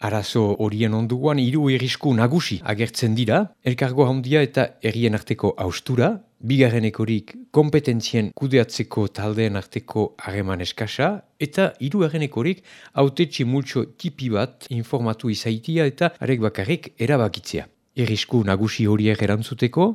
Arazo horien onduan hiru irrisku nagusi agertzen dira, elkargo handia eta errien arteko austura, bigarrenekorik kompetentzien kudeatzeko taldeen arteko hareman eskasa, eta hiru errenekorik autetxe multxo tipi bat informatu izaitia eta arek bakarrik erabakitzea. Irrisku nagusi horiek erantzuteko,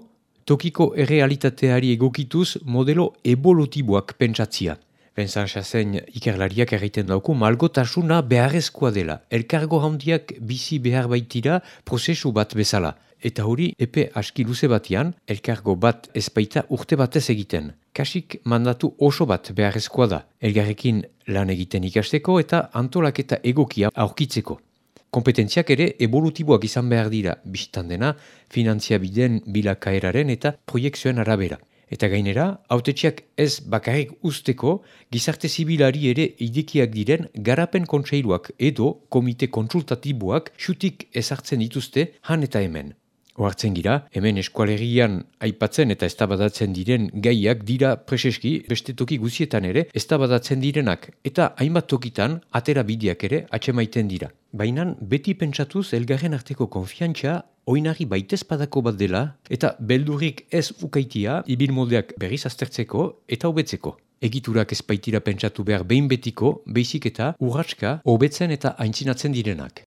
tokiko errealitateari egokituz modelo evolutiboak pentsatzia. Benzan chasen ikerlariak egiten dauku malgotasuna beharrezkoa dela. Elkargo handiak bizi behar baitira prozesu bat bezala. Eta hori epe aski luze batian, elkargo bat ezpaita urte batez egiten. Kasik mandatu oso bat beharrezkoa da. Elgarrekin lan egiten ikasteko eta antolaketa egokia aurkitzeko. Kompetentziak ere evolutiboak izan behar dira, bistan dena, finantzia biden bilakaeraren eta proiektzioen arabera. Eta gainera, autetxeak ez bakarrik usteko, gizarte zibilari ere idekiak diren garapen kontseiluak edo komite konsultatiboak xutik ezartzen dituzte han eta hemen. Oartzen gira, hemen eskualerian aipatzen eta eztabadatzen diren gaiak dira preseski beste toki guzietan ere eztabadatzen direnak eta hainbat tokitan atera bideak ere atxemaiten dira. Baina beti pentsatuz elgarren arteko konfiantza oinari baitez padako bat dela eta beldurrik ez ukaitia ibil moldeak berriz aztertzeko eta hobetzeko. Egiturak ez baitira pentsatu behar behin betiko, beizik eta urratska hobetzen eta aintzinatzen direnak.